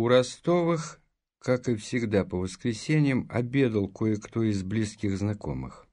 У Ростовых, как и всегда по воскресеньям, обедал кое-кто из близких знакомых.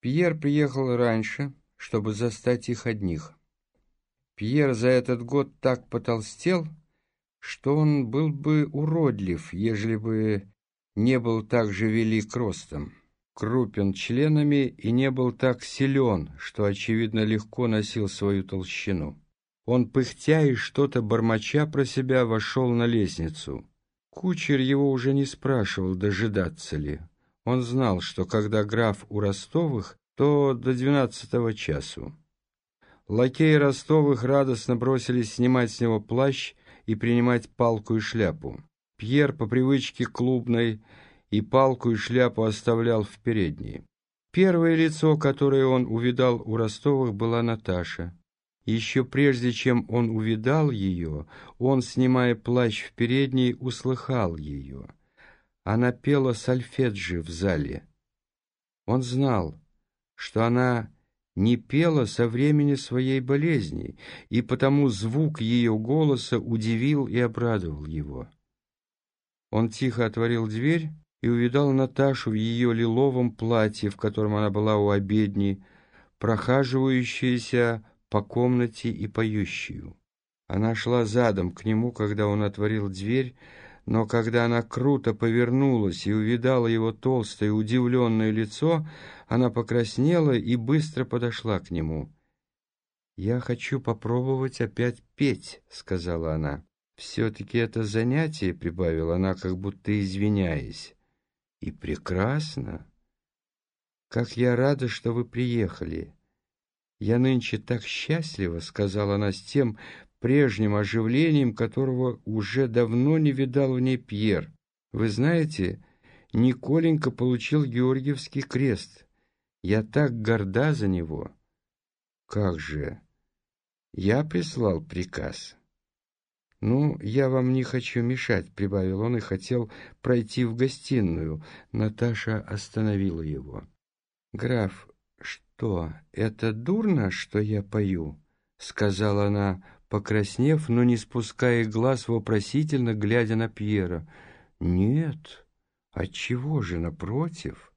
Пьер приехал раньше, чтобы застать их одних. Пьер за этот год так потолстел, что он был бы уродлив, ежели бы не был так же велик ростом, крупен членами и не был так силен, что, очевидно, легко носил свою толщину. Он, пыхтя и что-то бормоча про себя, вошел на лестницу. Кучер его уже не спрашивал, дожидаться ли. Он знал, что когда граф у Ростовых, то до двенадцатого часу. Лакеи Ростовых радостно бросились снимать с него плащ и принимать палку и шляпу. Пьер по привычке клубной и палку и шляпу оставлял в передней. Первое лицо, которое он увидал у Ростовых, была Наташа. Еще прежде, чем он увидал ее, он, снимая плащ в передней, услыхал ее. Она пела сальфеджи в зале. Он знал, что она не пела со времени своей болезни, и потому звук ее голоса удивил и обрадовал его. Он тихо отворил дверь и увидал Наташу в ее лиловом платье, в котором она была у обедни, прохаживающуюся по комнате и поющую. Она шла задом к нему, когда он отворил дверь, но когда она круто повернулась и увидала его толстое удивленное лицо, она покраснела и быстро подошла к нему. «Я хочу попробовать опять петь», — сказала она. «Все-таки это занятие», — прибавила она, как будто извиняясь. «И прекрасно. Как я рада, что вы приехали. Я нынче так счастлива», — сказала она с тем прежним оживлением, которого уже давно не видал в ней Пьер. «Вы знаете, Николенька получил Георгиевский крест. Я так горда за него». «Как же? Я прислал приказ». «Ну, я вам не хочу мешать», — прибавил он и хотел пройти в гостиную. Наташа остановила его. «Граф, что, это дурно, что я пою?» — сказала она, покраснев, но не спуская глаз, вопросительно глядя на Пьера. «Нет, отчего же, напротив?»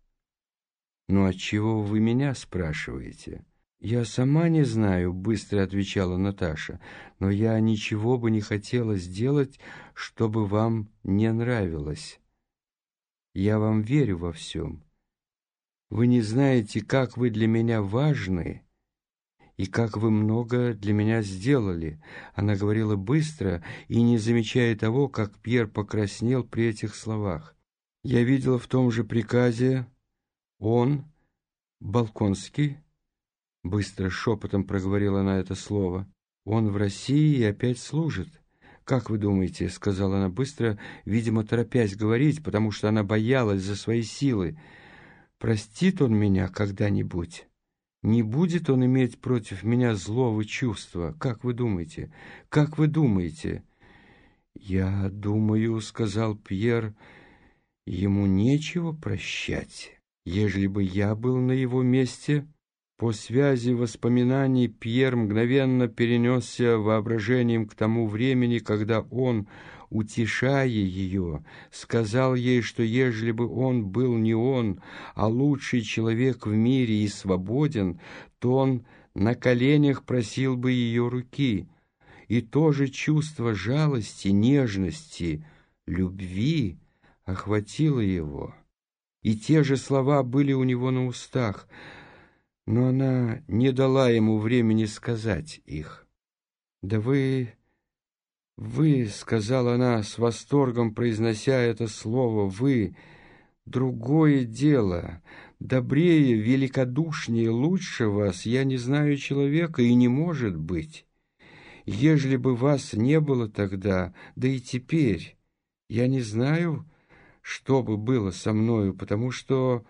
«Ну, отчего вы меня спрашиваете?» «Я сама не знаю», — быстро отвечала Наташа, «но я ничего бы не хотела сделать, чтобы вам не нравилось. Я вам верю во всем. Вы не знаете, как вы для меня важны и как вы много для меня сделали». Она говорила быстро и не замечая того, как Пьер покраснел при этих словах. «Я видела в том же приказе он, Балконский, Быстро шепотом проговорила она это слово. «Он в России и опять служит». «Как вы думаете?» — сказала она быстро, видимо, торопясь говорить, потому что она боялась за свои силы. «Простит он меня когда-нибудь? Не будет он иметь против меня злого чувства? Как вы думаете? Как вы думаете?» «Я думаю», — сказал Пьер, — «ему нечего прощать. Ежели бы я был на его месте...» По связи воспоминаний Пьер мгновенно перенесся воображением к тому времени, когда он, утешая ее, сказал ей, что ежели бы он был не он, а лучший человек в мире и свободен, то он на коленях просил бы ее руки. И то же чувство жалости, нежности, любви охватило его. И те же слова были у него на устах — но она не дала ему времени сказать их. «Да вы... вы, — сказала она с восторгом, произнося это слово, — вы... Другое дело, добрее, великодушнее, лучше вас я не знаю человека и не может быть. Ежели бы вас не было тогда, да и теперь, я не знаю, что бы было со мною, потому что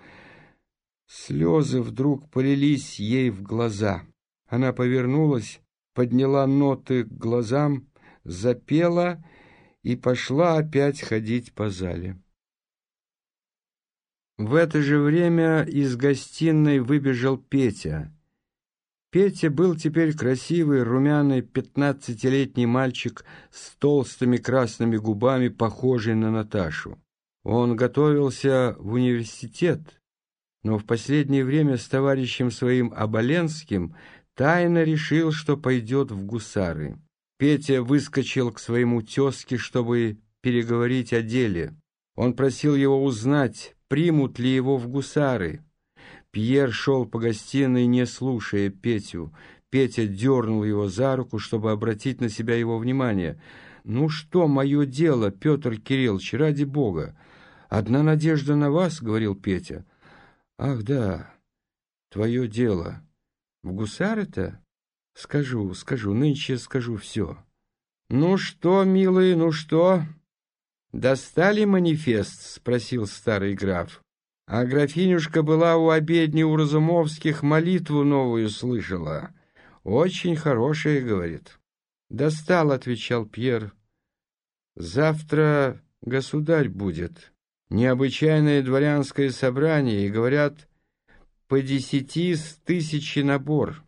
Слезы вдруг полились ей в глаза. Она повернулась, подняла ноты к глазам, запела и пошла опять ходить по зале. В это же время из гостиной выбежал Петя Петя был теперь красивый, румяный, пятнадцатилетний мальчик с толстыми красными губами, похожий на Наташу. Он готовился в университет, но в последнее время с товарищем своим Оболенским тайно решил, что пойдет в гусары. Петя выскочил к своему тезке, чтобы переговорить о деле. Он просил его узнать, примут ли его в гусары. Пьер шел по гостиной, не слушая Петю. Петя дернул его за руку, чтобы обратить на себя его внимание. «Ну что, мое дело, Петр Кириллович, ради бога! Одна надежда на вас, — говорил Петя. Ах, да, твое дело. В гусары-то? Скажу, скажу, нынче скажу все. Ну что, милый, ну что? Достали манифест? — спросил старый граф. А графинюшка была у обедни у Разумовских, молитву новую слышала. Очень хорошая, говорит. Достал, — отвечал Пьер. Завтра государь будет необычайное дворянское собрание, и, говорят, по десяти с тысячи набор.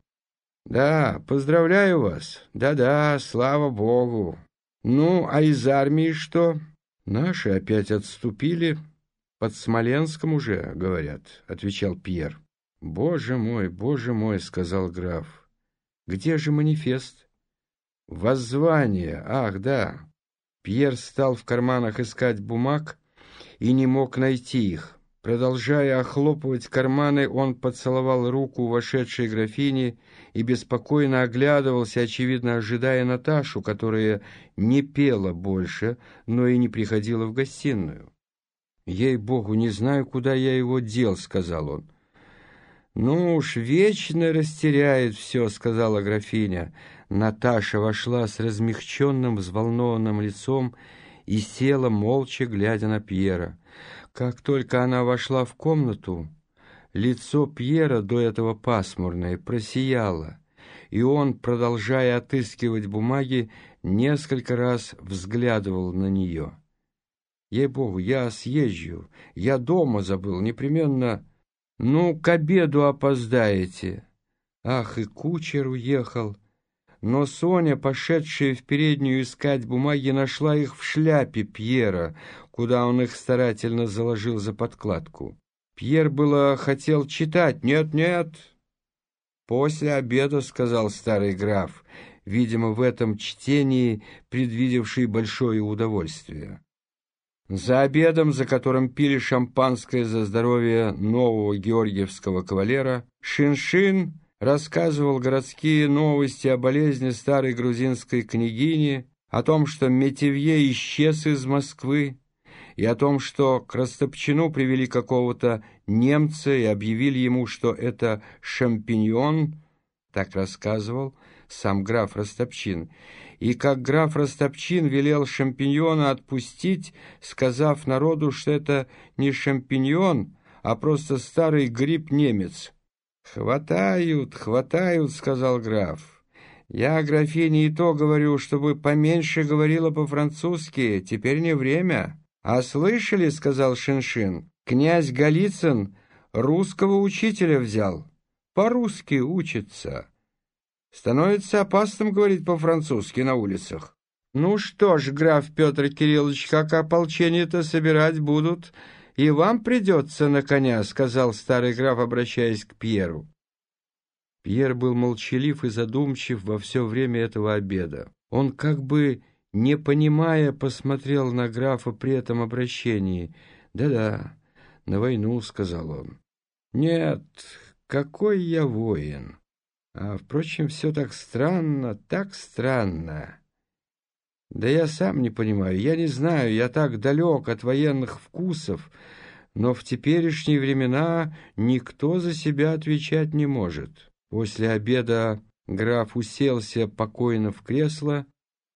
Да, поздравляю вас. Да-да, слава богу. Ну, а из армии что? Наши опять отступили. Под Смоленском уже, говорят, отвечал Пьер. Боже мой, боже мой, сказал граф. Где же манифест? Воззвание, ах, да. Пьер стал в карманах искать бумаг, и не мог найти их. Продолжая охлопывать карманы, он поцеловал руку вошедшей графини и беспокойно оглядывался, очевидно ожидая Наташу, которая не пела больше, но и не приходила в гостиную. «Ей-богу, не знаю, куда я его дел», — сказал он. «Ну уж, вечно растеряет все», — сказала графиня. Наташа вошла с размягченным, взволнованным лицом и села, молча глядя на Пьера. Как только она вошла в комнату, лицо Пьера, до этого пасмурное, просияло, и он, продолжая отыскивать бумаги, несколько раз взглядывал на нее. «Ей-богу, я съезжу, я дома забыл, непременно...» «Ну, к обеду опоздаете!» «Ах, и кучер уехал!» Но Соня, пошедшая в переднюю искать бумаги, нашла их в шляпе Пьера, куда он их старательно заложил за подкладку. Пьер было хотел читать. «Нет, нет!» «После обеда», — сказал старый граф, видимо, в этом чтении предвидевший большое удовольствие. За обедом, за которым пили шампанское за здоровье нового георгиевского кавалера, Шин-Шин рассказывал городские новости о болезни старой грузинской княгини, о том, что Метевье исчез из Москвы, и о том, что к Растопчину привели какого-то немца и объявили ему, что это шампиньон, так рассказывал сам граф Растопчин, и как граф Растопчин велел шампиньона отпустить, сказав народу, что это не шампиньон, а просто старый гриб-немец. «Хватают, хватают», — сказал граф. «Я графине и то говорю, чтобы поменьше говорила по-французски, теперь не время». «А слышали, — сказал Шиншин, — князь Голицын русского учителя взял, по-русски учится. Становится опасным говорить по-французски на улицах». «Ну что ж, граф Петр Кириллович, как ополчение-то собирать будут?» «И вам придется на коня», — сказал старый граф, обращаясь к Пьеру. Пьер был молчалив и задумчив во все время этого обеда. Он, как бы не понимая, посмотрел на графа при этом обращении. «Да-да, на войну», — сказал он. «Нет, какой я воин! А, впрочем, все так странно, так странно!» Да я сам не понимаю, я не знаю, я так далек от военных вкусов, но в теперешние времена никто за себя отвечать не может. После обеда граф уселся покойно в кресло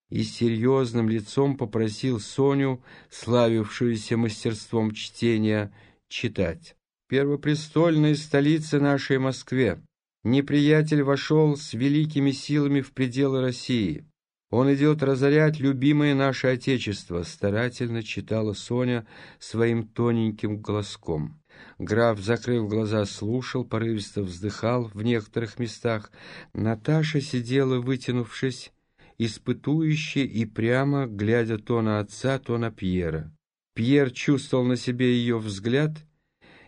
и серьезным лицом попросил Соню, славившуюся мастерством чтения, читать. «Первопрестольная столица нашей Москве. Неприятель вошел с великими силами в пределы России. Он идет разорять любимое наше Отечество, старательно читала Соня своим тоненьким голоском. Граф, закрыв глаза, слушал, порывисто вздыхал в некоторых местах. Наташа сидела, вытянувшись, испытующе и прямо, глядя то на отца, то на Пьера. Пьер чувствовал на себе ее взгляд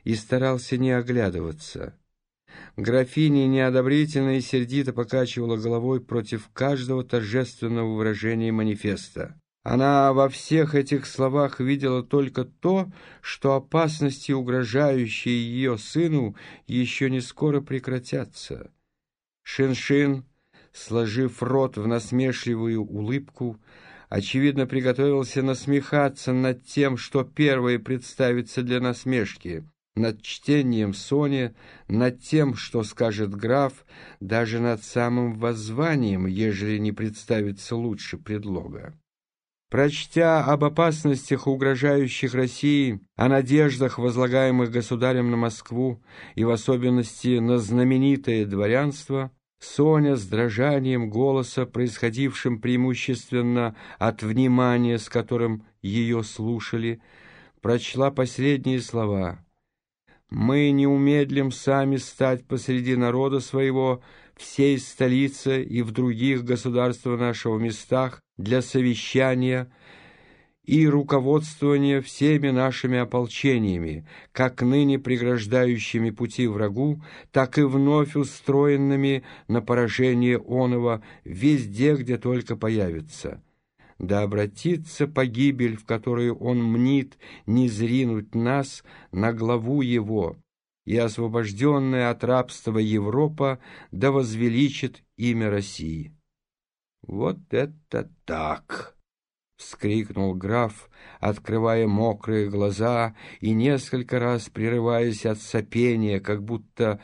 и старался не оглядываться. Графиня неодобрительно и сердито покачивала головой против каждого торжественного выражения манифеста. Она во всех этих словах видела только то, что опасности, угрожающие ее сыну, еще не скоро прекратятся. Шиншин, -шин, сложив рот в насмешливую улыбку, очевидно приготовился насмехаться над тем, что первое представится для насмешки — над чтением Сони, над тем, что скажет граф, даже над самым воззванием, ежели не представится лучше предлога. Прочтя об опасностях, угрожающих России, о надеждах, возлагаемых государем на Москву и в особенности на знаменитое дворянство, Соня с дрожанием голоса, происходившим преимущественно от внимания, с которым ее слушали, прочла последние слова — мы не умедлим сами стать посреди народа своего, всей столице и в других государствах нашего местах для совещания и руководствования всеми нашими ополчениями, как ныне преграждающими пути врагу, так и вновь устроенными на поражение оного везде, где только появится да обратится погибель, в которую он мнит не зринуть нас на главу его, и освобожденная от рабства Европа да возвеличит имя России. «Вот это так!» — вскрикнул граф, открывая мокрые глаза и несколько раз прерываясь от сопения, как будто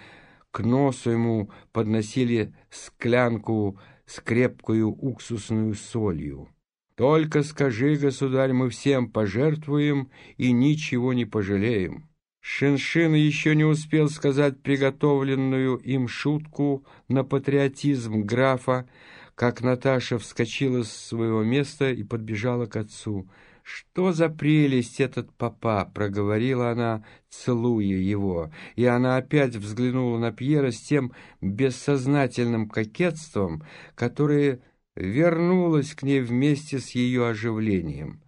к носу ему подносили склянку с крепкою уксусную солью. Только скажи, государь, мы всем пожертвуем и ничего не пожалеем. Шиншин еще не успел сказать приготовленную им шутку на патриотизм графа, как Наташа вскочила с своего места и подбежала к отцу. «Что за прелесть этот папа!» — проговорила она, целуя его. И она опять взглянула на Пьера с тем бессознательным кокетством, которое вернулась к ней вместе с ее оживлением.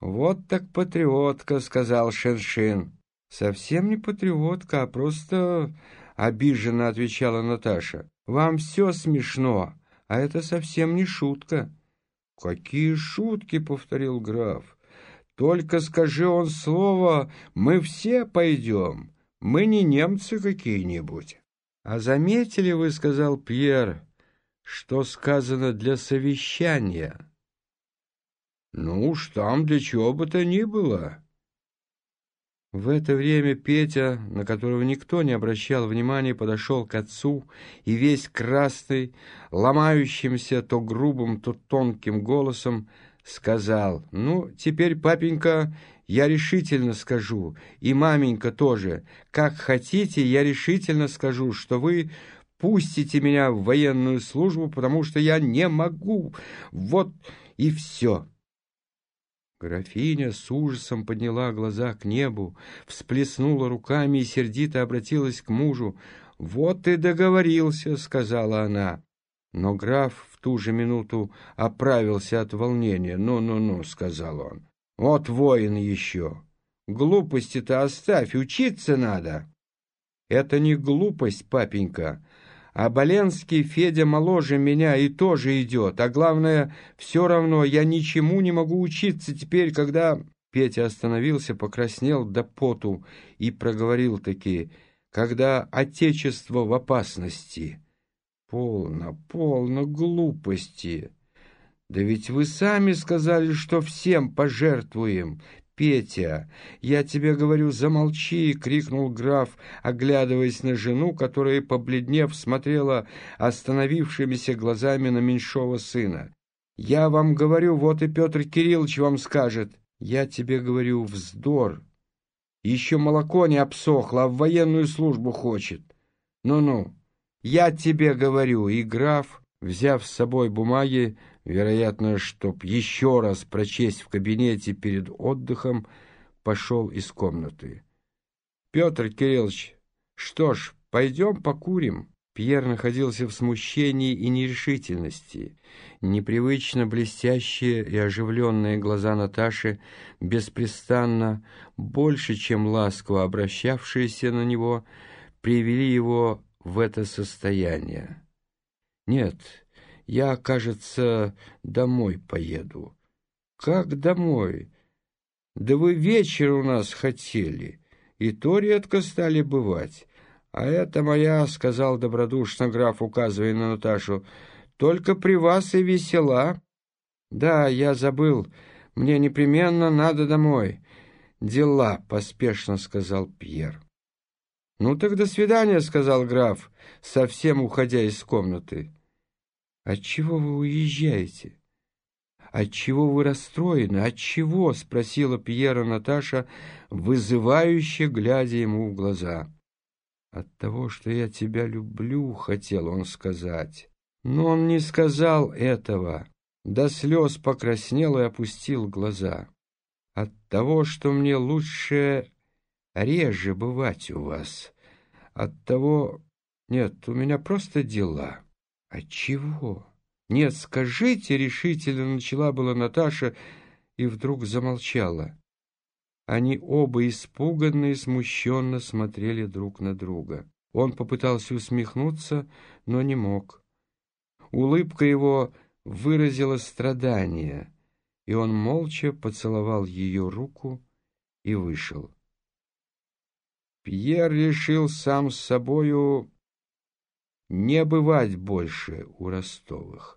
«Вот так патриотка», — сказал Шеншин. «Совсем не патриотка, а просто...» — обиженно отвечала Наташа. «Вам все смешно, а это совсем не шутка». «Какие шутки?» — повторил граф. «Только скажи он слово, мы все пойдем. Мы не немцы какие-нибудь». «А заметили вы, — сказал Пьер, что сказано для совещания. Ну уж там для чего бы то ни было. В это время Петя, на которого никто не обращал внимания, подошел к отцу и весь красный, ломающимся то грубым, то тонким голосом сказал, «Ну, теперь, папенька, я решительно скажу, и маменька тоже, как хотите, я решительно скажу, что вы пустите меня в военную службу, потому что я не могу. Вот и все». Графиня с ужасом подняла глаза к небу, всплеснула руками и сердито обратилась к мужу. «Вот и договорился», — сказала она. Но граф в ту же минуту оправился от волнения. «Ну-ну-ну», — сказал он, — «вот воин еще. Глупости-то оставь, учиться надо». «Это не глупость, папенька, а Боленский Федя моложе меня и тоже идет. А главное, все равно я ничему не могу учиться теперь, когда...» Петя остановился, покраснел до поту и проговорил таки, «Когда отечество в опасности». «Полно, полно глупости!» «Да ведь вы сами сказали, что всем пожертвуем. Петя, я тебе говорю, замолчи!» — крикнул граф, оглядываясь на жену, которая, побледнев, смотрела остановившимися глазами на меньшого сына. «Я вам говорю, вот и Петр Кириллович вам скажет. Я тебе говорю, вздор. Еще молоко не обсохло, а в военную службу хочет. Ну-ну, я тебе говорю!» И граф, взяв с собой бумаги, вероятно, чтоб еще раз прочесть в кабинете перед отдыхом, пошел из комнаты. Петр Кириллович, что ж, пойдем покурим?» Пьер находился в смущении и нерешительности. Непривычно блестящие и оживленные глаза Наташи, беспрестанно, больше, чем ласково обращавшиеся на него, привели его в это состояние. «Нет, я, кажется, домой поеду». «Как домой? Да вы вечер у нас хотели, и то редко стали бывать». «А это моя», — сказал добродушно граф, указывая на Наташу, — «только при вас и весела». «Да, я забыл. Мне непременно надо домой». «Дела», — поспешно сказал Пьер. «Ну так до свидания», — сказал граф, совсем уходя из комнаты. «Отчего вы уезжаете? Отчего вы расстроены? Отчего?» — спросила Пьера Наташа, вызывающе глядя ему в глаза. «От того, что я тебя люблю», — хотел он сказать. Но он не сказал этого. До слез покраснел и опустил глаза. «От того, что мне лучше реже бывать у вас. От того... Нет, у меня просто дела». «От чего?» «Нет, скажите», — решительно начала была Наташа и вдруг замолчала. Они оба испуганно и смущенно смотрели друг на друга. Он попытался усмехнуться, но не мог. Улыбка его выразила страдание, и он молча поцеловал ее руку и вышел. Пьер решил сам с собою не бывать больше у Ростовых.